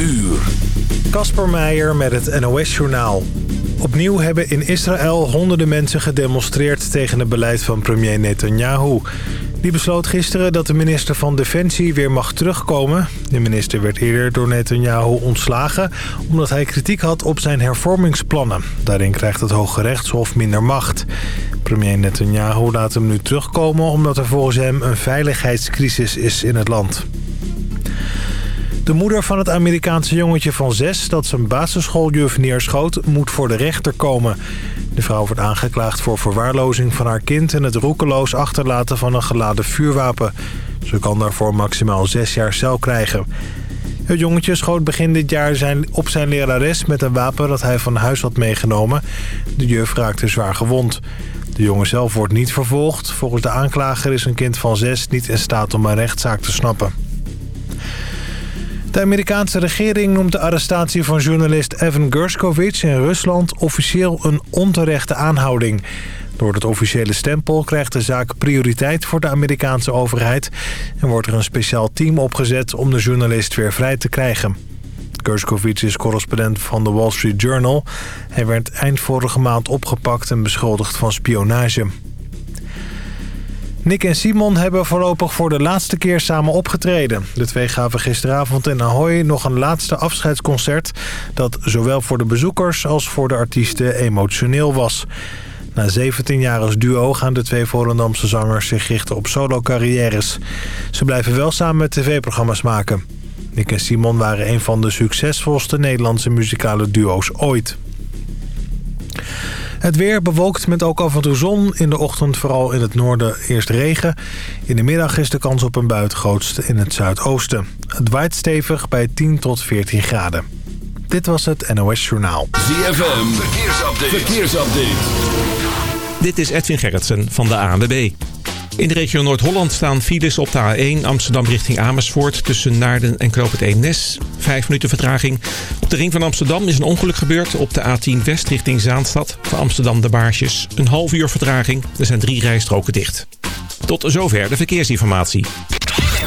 uur. Kasper Meijer met het NOS-journaal. Opnieuw hebben in Israël honderden mensen gedemonstreerd tegen het beleid van premier Netanyahu. Die besloot gisteren dat de minister van Defensie weer mag terugkomen. De minister werd eerder door Netanyahu ontslagen... omdat hij kritiek had op zijn hervormingsplannen. Daarin krijgt het Hoge Rechtshof minder macht. Premier Netanyahu laat hem nu terugkomen... omdat er volgens hem een veiligheidscrisis is in het land. De moeder van het Amerikaanse jongetje van zes dat zijn basisschooljuf neerschoot moet voor de rechter komen. De vrouw wordt aangeklaagd voor verwaarlozing van haar kind en het roekeloos achterlaten van een geladen vuurwapen. Ze kan daarvoor maximaal zes jaar cel krijgen. Het jongetje schoot begin dit jaar zijn, op zijn lerares met een wapen dat hij van huis had meegenomen. De juf raakte zwaar gewond. De jongen zelf wordt niet vervolgd. Volgens de aanklager is een kind van zes niet in staat om een rechtszaak te snappen. De Amerikaanse regering noemt de arrestatie van journalist Evan Gershkovich in Rusland officieel een onterechte aanhouding. Door het officiële stempel krijgt de zaak prioriteit voor de Amerikaanse overheid... en wordt er een speciaal team opgezet om de journalist weer vrij te krijgen. Gershkovich is correspondent van de Wall Street Journal. Hij werd eind vorige maand opgepakt en beschuldigd van spionage. Nick en Simon hebben voorlopig voor de laatste keer samen opgetreden. De twee gaven gisteravond in Ahoy nog een laatste afscheidsconcert... dat zowel voor de bezoekers als voor de artiesten emotioneel was. Na 17 jaar als duo gaan de twee Volendamse zangers zich richten op solo-carrières. Ze blijven wel samen tv-programma's maken. Nick en Simon waren een van de succesvolste Nederlandse muzikale duo's ooit. Het weer bewolkt met ook af en toe zon. In de ochtend vooral in het noorden eerst regen. In de middag is de kans op een bui het grootst in het zuidoosten. Het waait stevig bij 10 tot 14 graden. Dit was het NOS Journaal. ZFM, verkeersupdate. verkeersupdate. Dit is Edwin Gerritsen van de ANWB. In de regio Noord-Holland staan files op de A1 Amsterdam richting Amersfoort... tussen Naarden en Knoop het Eemnes. Vijf minuten vertraging. Op de ring van Amsterdam is een ongeluk gebeurd. Op de A10 West richting Zaanstad. Voor Amsterdam de Baarsjes. Een half uur vertraging. Er zijn drie rijstroken dicht. Tot zover de verkeersinformatie.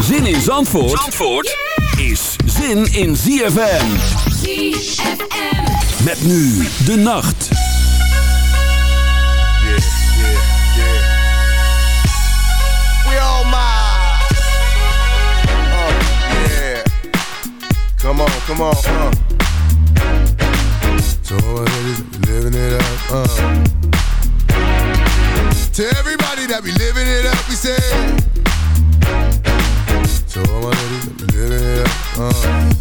Zin in Zandvoort, Zandvoort is zin in ZFM. ZFM. Met nu de nacht. Come on, come on, uh. So ladies living it up, uh. To everybody that be living it up, we say. So my ladies living it up, uh.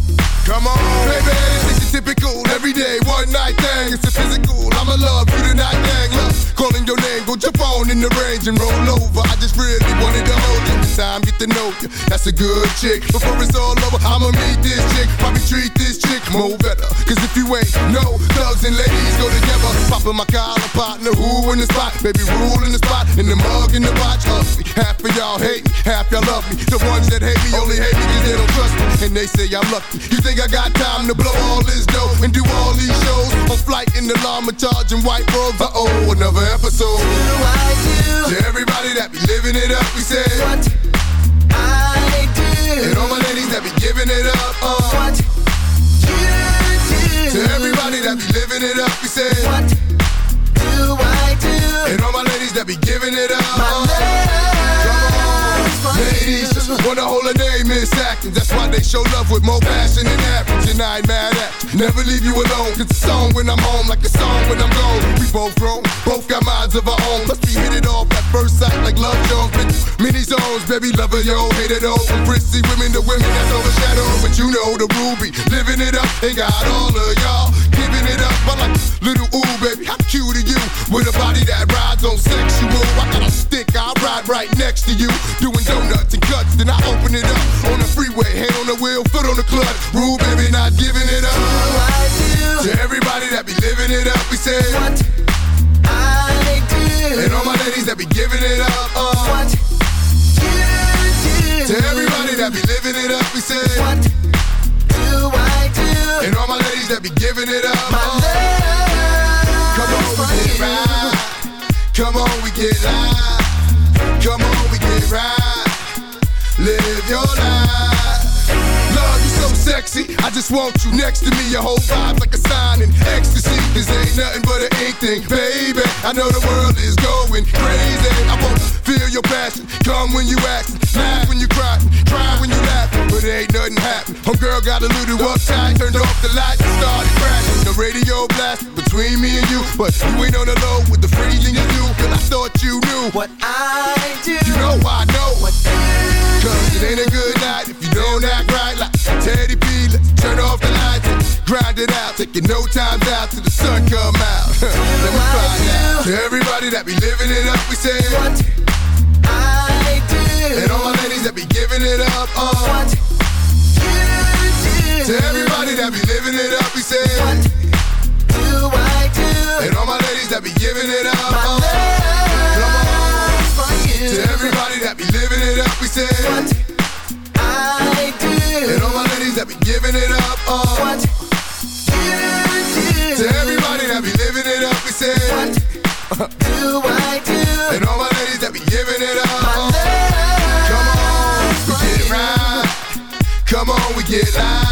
Come on, baby, it's your typical everyday one night thing. It's a physical. I'ma love you tonight, dang. Look, calling your name, go jump on in the range and roll over. I just really wanted to hold you. This time, get to know you. That's a good chick. Before it's all over, I'ma meet this chick. Probably treat this chick more better. Cause if you ain't no thugs and ladies go together. Popping my collar, partner, who in the spot? Baby, rule in the spot. In the mug, in the watch. Half of y'all hate me, half y'all love me. The ones that hate me only hate me cause they don't trust me. And they say I'm lucky. You think I got time to blow all this dough and do all these shows on flight in the llama charging white robes. Uh oh, another episode. Do I do? To everybody that be living it up, we say what I do. And all my ladies that be giving it up, uh, what you do. To everybody that be living it up, we say what do I do? And all my ladies that be giving it up, uh, Wanna hold a name is acting. That's why they show love with more passion than average. And I mad. Never leave you alone. It's a song when I'm home, like a song when I'm gone. We both grown, both got minds of our own. Must be hit it off at first sight, like love Jones. Many zones, baby, lover, yo, hate it all. From prissy women to women that's overshadowed. But you know the ruby, living it up. Ain't got all of y'all giving it up. I like little ooh, baby, how cute are you? With a body that rides on sexual. I got a stick, I ride right next to you. Doing donuts and guts then I open it up on the freeway, hand on the wheel, foot on the clutch. Rule, baby, not giving it up. I do. To everybody that be living it up, we say what I do. And all my ladies that be giving it up, uh, what you do. To everybody that be living it up, we say what do I do? And all my ladies that be giving it up, my uh, love come on, we get right. Come on, we get live. Come on, we get right live your life. Sexy. I just want you next to me. Your whole vibe's like a sign in ecstasy. This ain't nothing but an ink thing, baby. I know the world is going crazy. I wanna feel your passion. Come when you act, laugh when you cry, cry when you laugh. But ain't nothing happen. Homegirl got a little uptight, turned off the lights and started crashing. The radio blast between me and you, but you ain't on the low with the freezing you do. Cause I thought you knew what I do. You know I know what Cause it ain't a good night if you don't act right like Teddy P. Let's turn off the lights and grind it out. Taking no time out till the sun come out. Let me find out. To everybody that be living it up, we say what that be living it up, we say what do I do. And all my ladies that be giving it up, My love for you. To everybody that be living it up, we say what I do. And all my ladies that be giving it up, uh. what you do. To everybody that be living it up, we say What do I do? And all my ladies that be giving it up, My uh. Come on, we get right. Come on, we get live.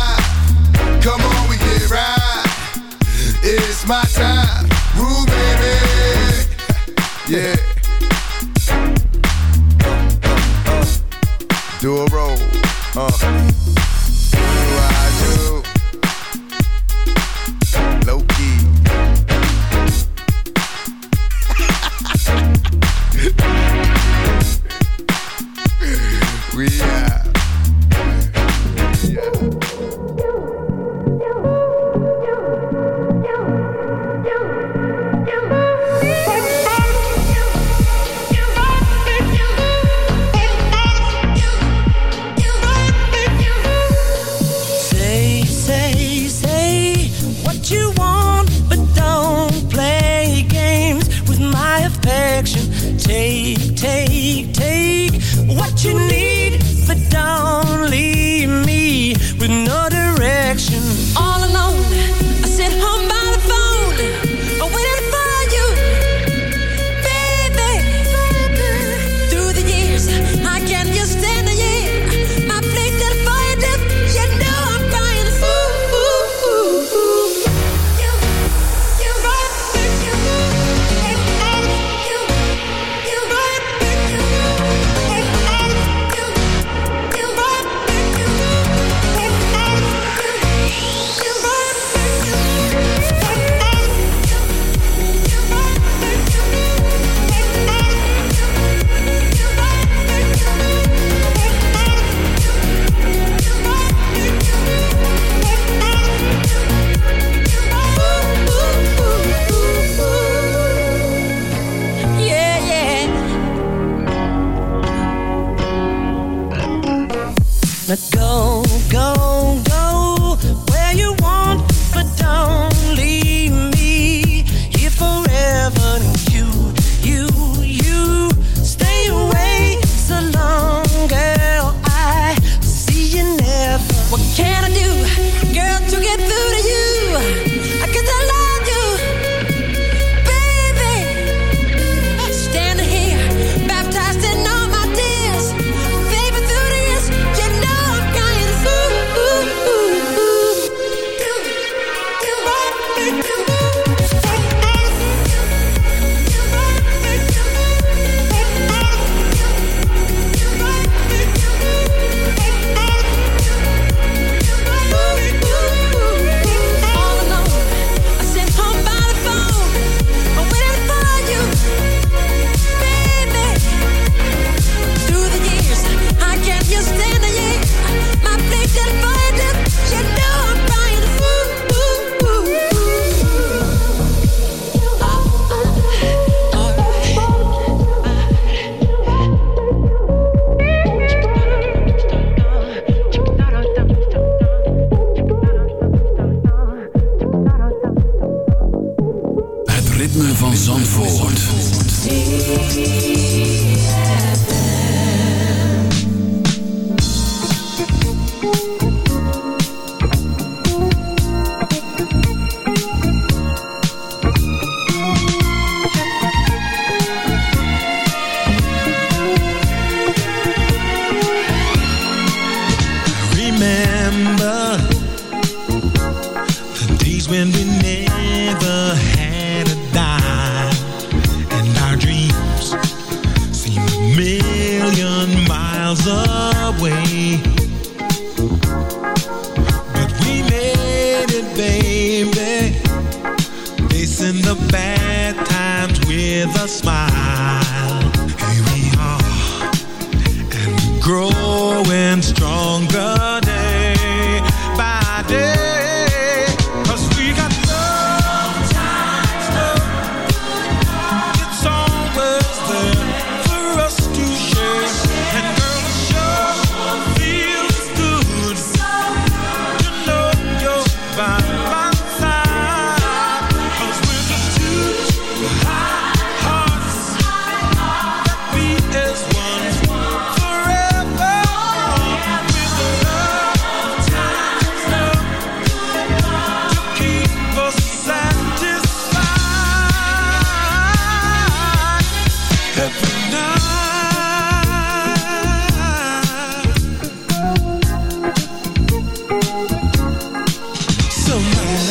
So my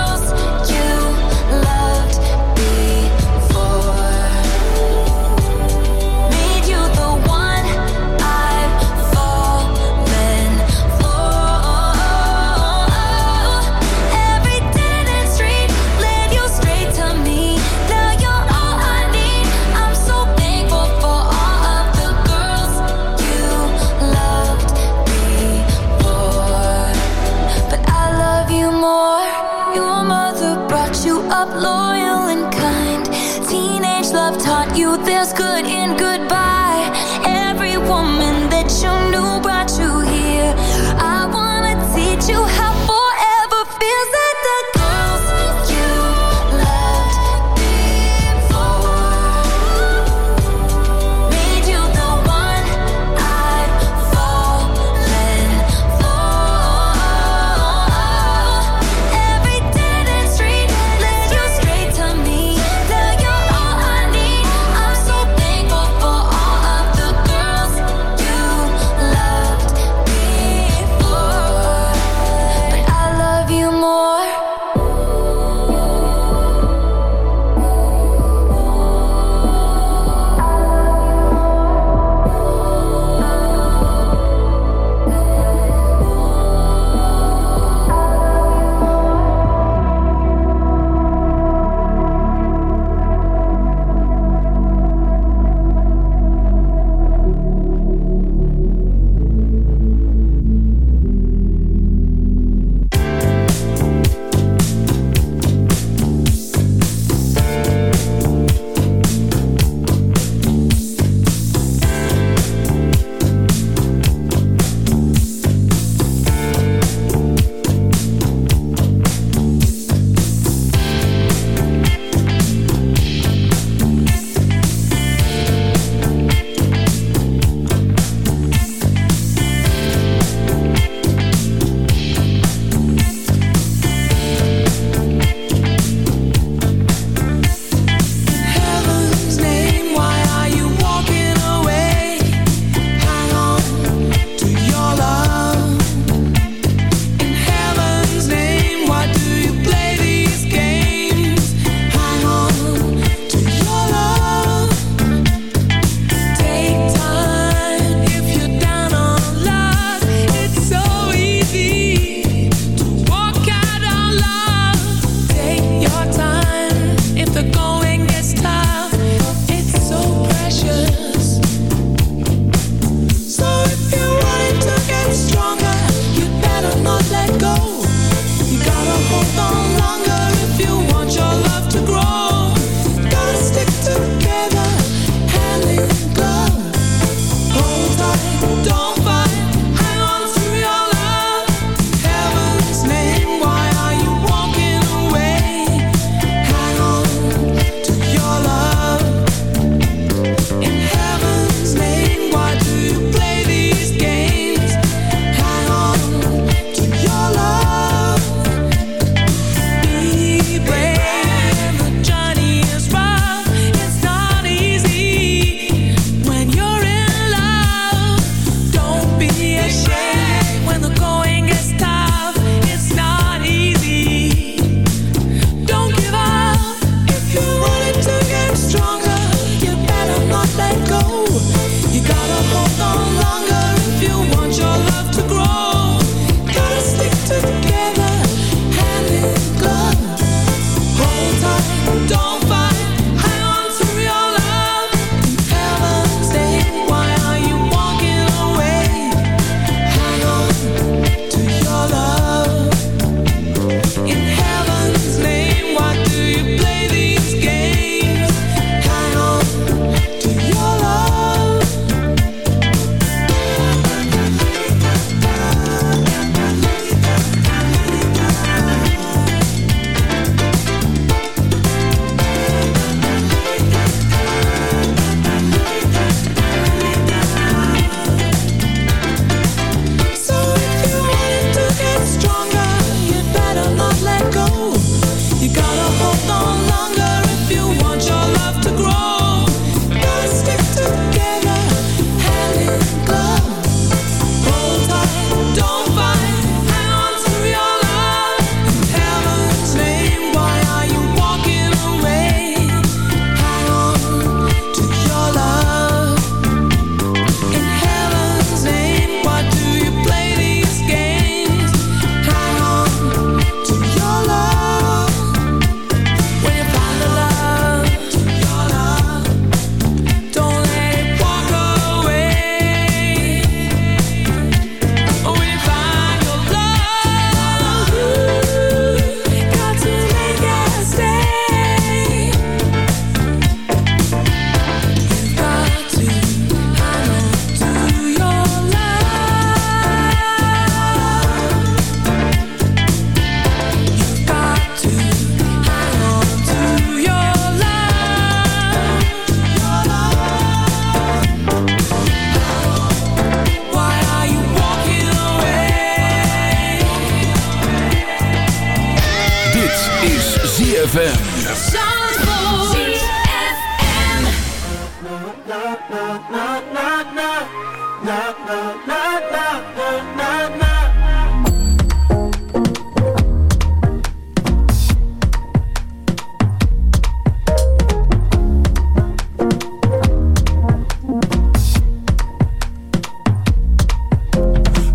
ZFM.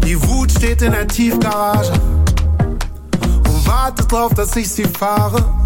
Die Wut steht in der Tiefgarage und wartet drauf, dass ich sie fahre.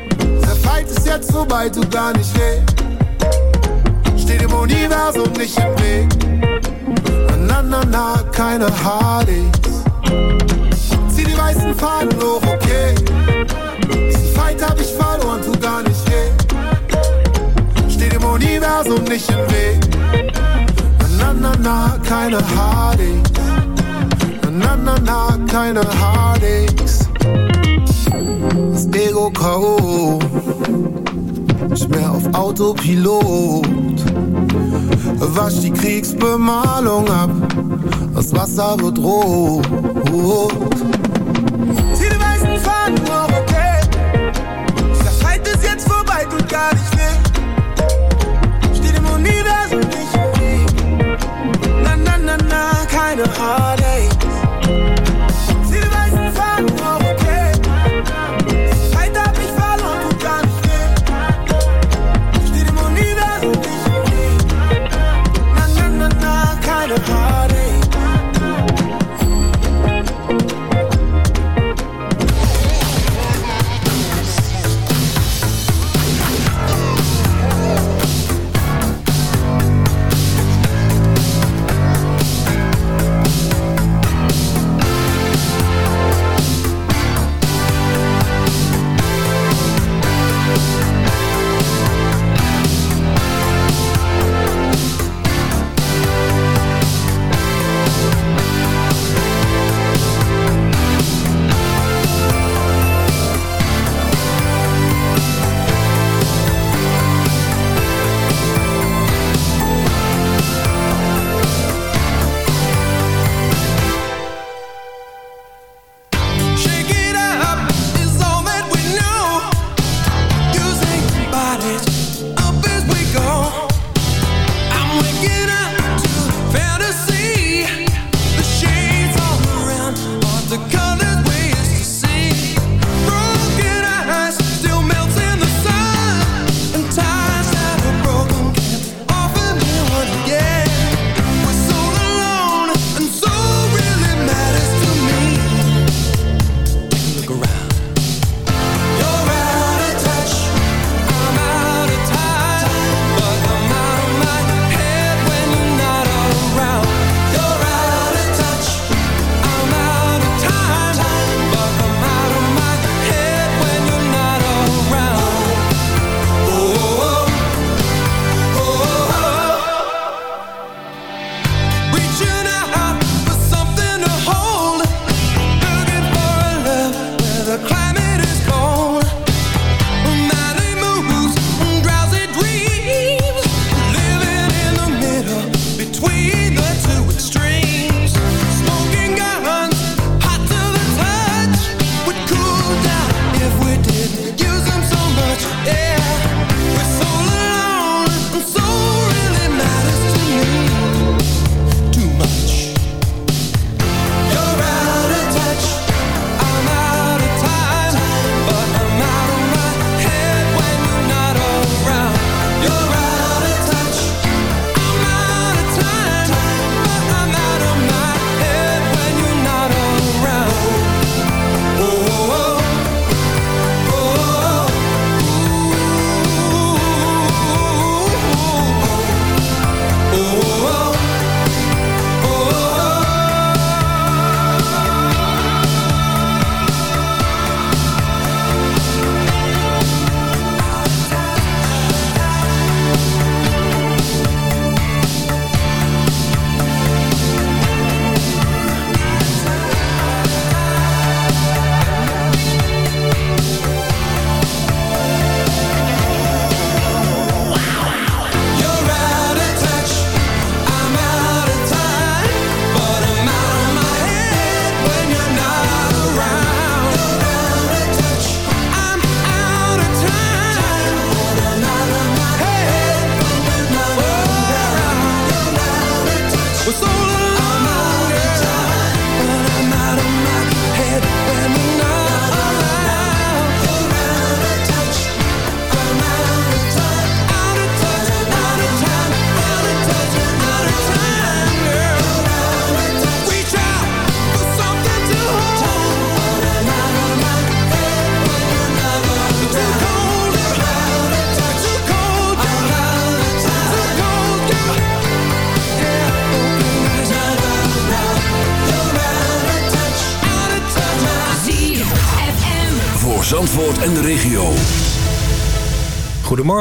Fight ist jetzt vorbei, tut gar nicht weh. Steht im Universum nicht im Weg. Na, na, na, keine Hardys. Zieh die weißen Fahnen hoch, okay. Diesen Fight hab ich verloren, tut gar nicht weh. Steht im Universum nicht im Weg. Na, na, na, keine Hardys. Na, na, na, keine Hardys. Das Ego K.O. Ich mehr auf Autopilot. Wasch die Kriegsbemalung ab. Das Wasser wird rot. Zieh die weißen Fahnen hoch, okay. Der Fight ist jetzt vorbei, tut gar nicht weh. Steht im Universum nicht im Weg. Na, na, na, na, keine Heartaches.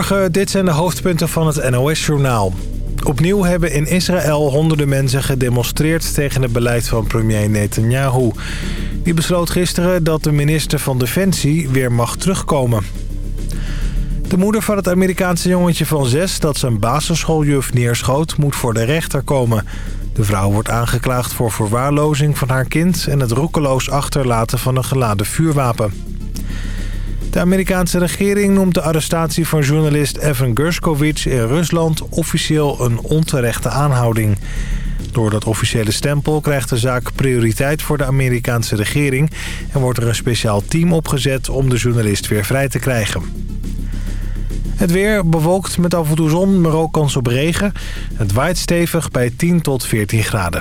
Goedemorgen, dit zijn de hoofdpunten van het NOS-journaal. Opnieuw hebben in Israël honderden mensen gedemonstreerd tegen het beleid van premier Netanyahu. Die besloot gisteren dat de minister van Defensie weer mag terugkomen. De moeder van het Amerikaanse jongetje van zes dat zijn basisschooljuf neerschoot moet voor de rechter komen. De vrouw wordt aangeklaagd voor verwaarlozing van haar kind en het roekeloos achterlaten van een geladen vuurwapen. De Amerikaanse regering noemt de arrestatie van journalist Evan Gershkovich in Rusland officieel een onterechte aanhouding. Door dat officiële stempel krijgt de zaak prioriteit voor de Amerikaanse regering... en wordt er een speciaal team opgezet om de journalist weer vrij te krijgen. Het weer bewolkt met af en toe zon, maar ook kans op regen. Het waait stevig bij 10 tot 14 graden.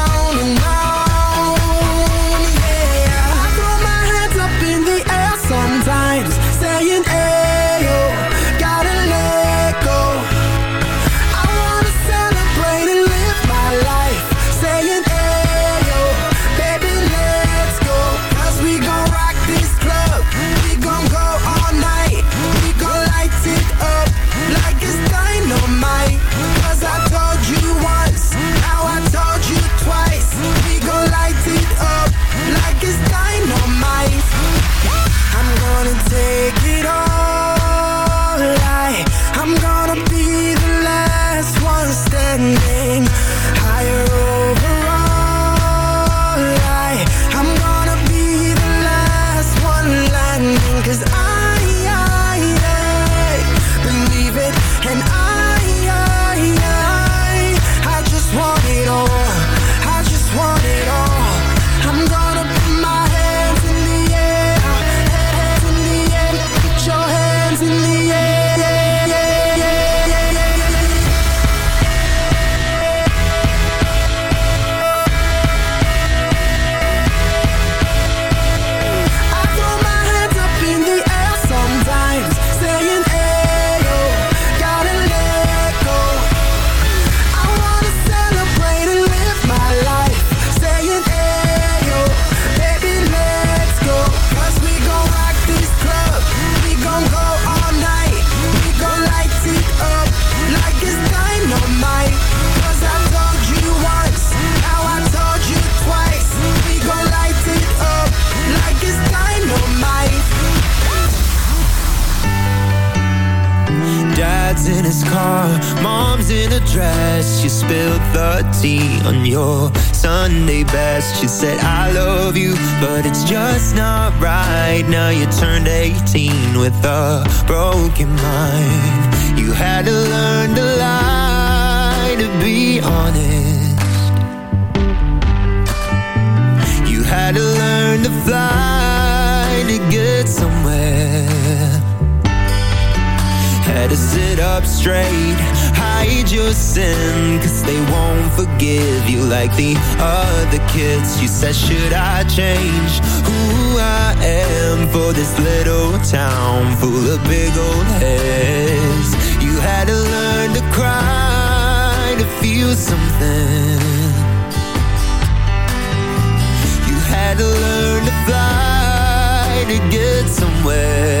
to get somewhere.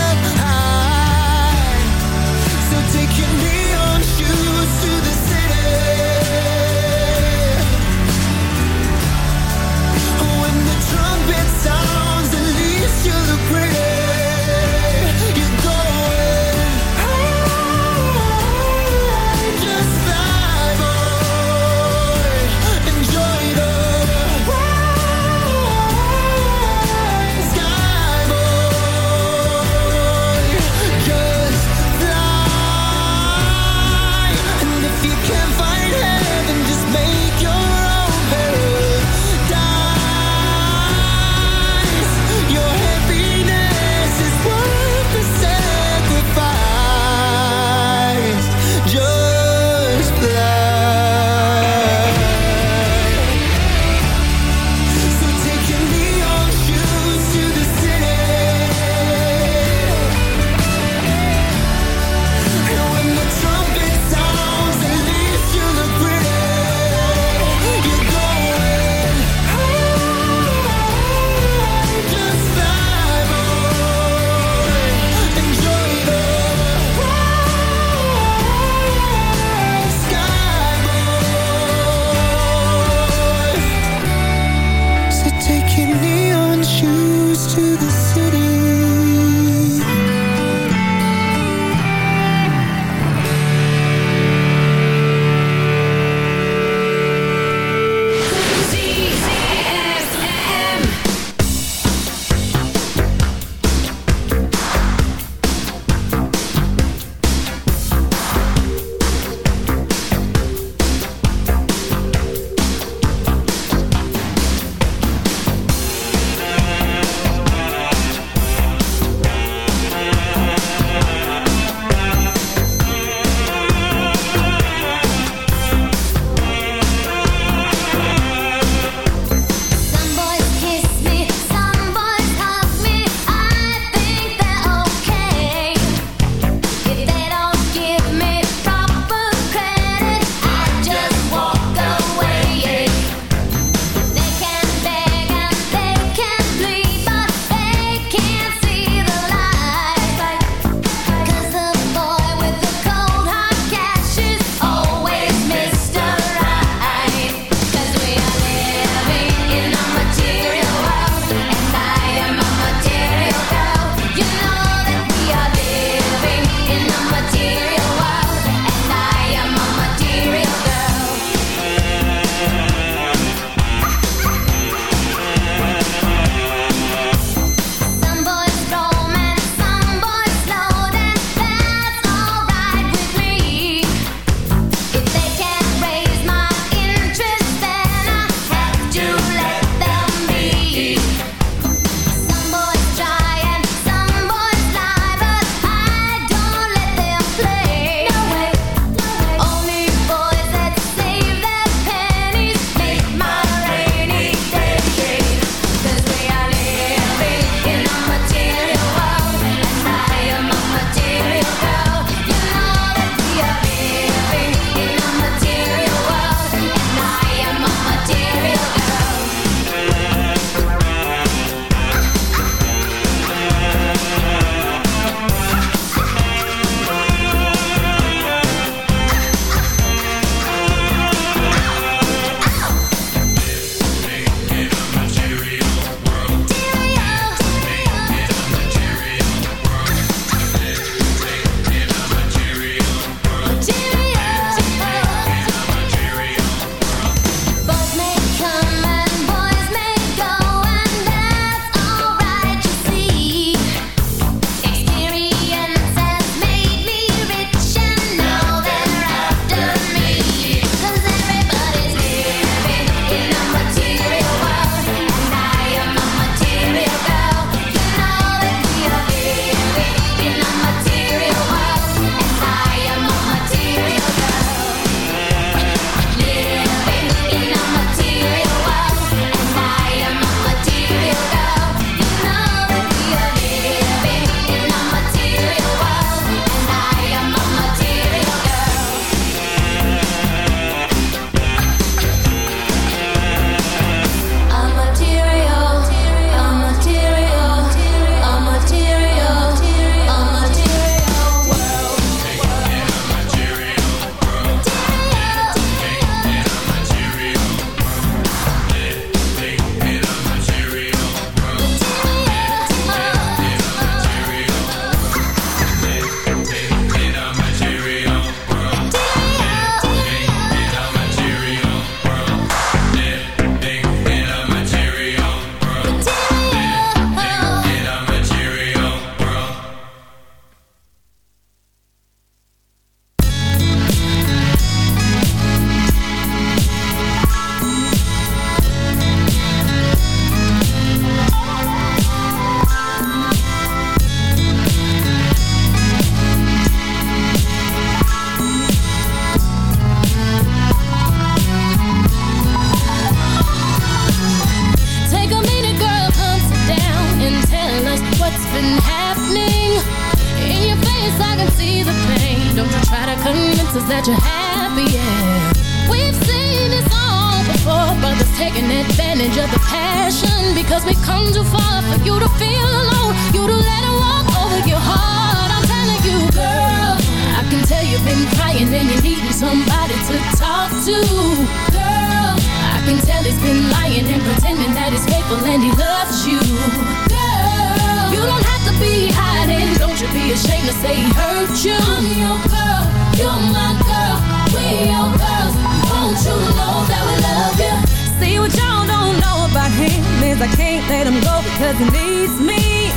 because he needs me.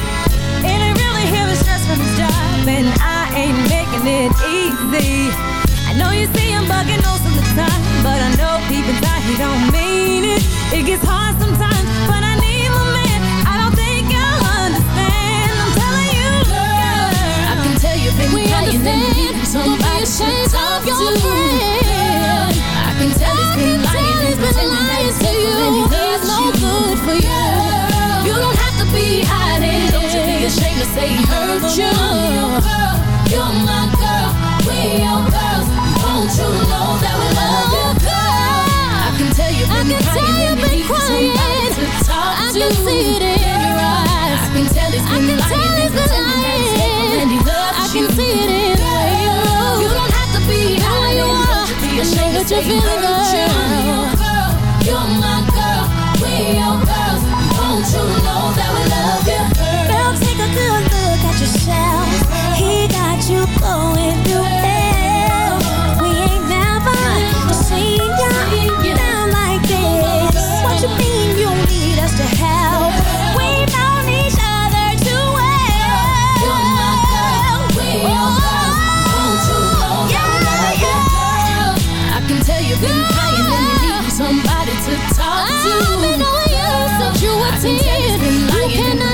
And he really hear the stress from his job, and I ain't making it easy. I know you see him bugging most of the time, but I know deep inside he don't mean it. It gets hard sometimes, but I need my man. I don't think you'll understand. I'm telling you, girl. I can tell you've been We crying and you understand. somebody to ashamed talk of your friend. Be ashamed to say hurt you. You're my girl, we your girls. Won't you know that we love you, girl? I can tell you've I been can tell crying you've been crying. to talk I to. can see it in your eyes. I can tell he's I been can lying tell he's been pretending that he's faithful and he lying. loves I you. can see it in the way you don't have to be hiding. you Don't are. you be I know ashamed to that you're feeling good. Good look at yourself. He got you going through hell. We ain't never seen you down like this. What you mean you need us to help? Known each other too well. You're my girl, we your girls. Won't you know that we love you, girl? I can tell you've been crying and you need somebody to talk to. I've been knowing you since you were I can tell he's been ten. You cannot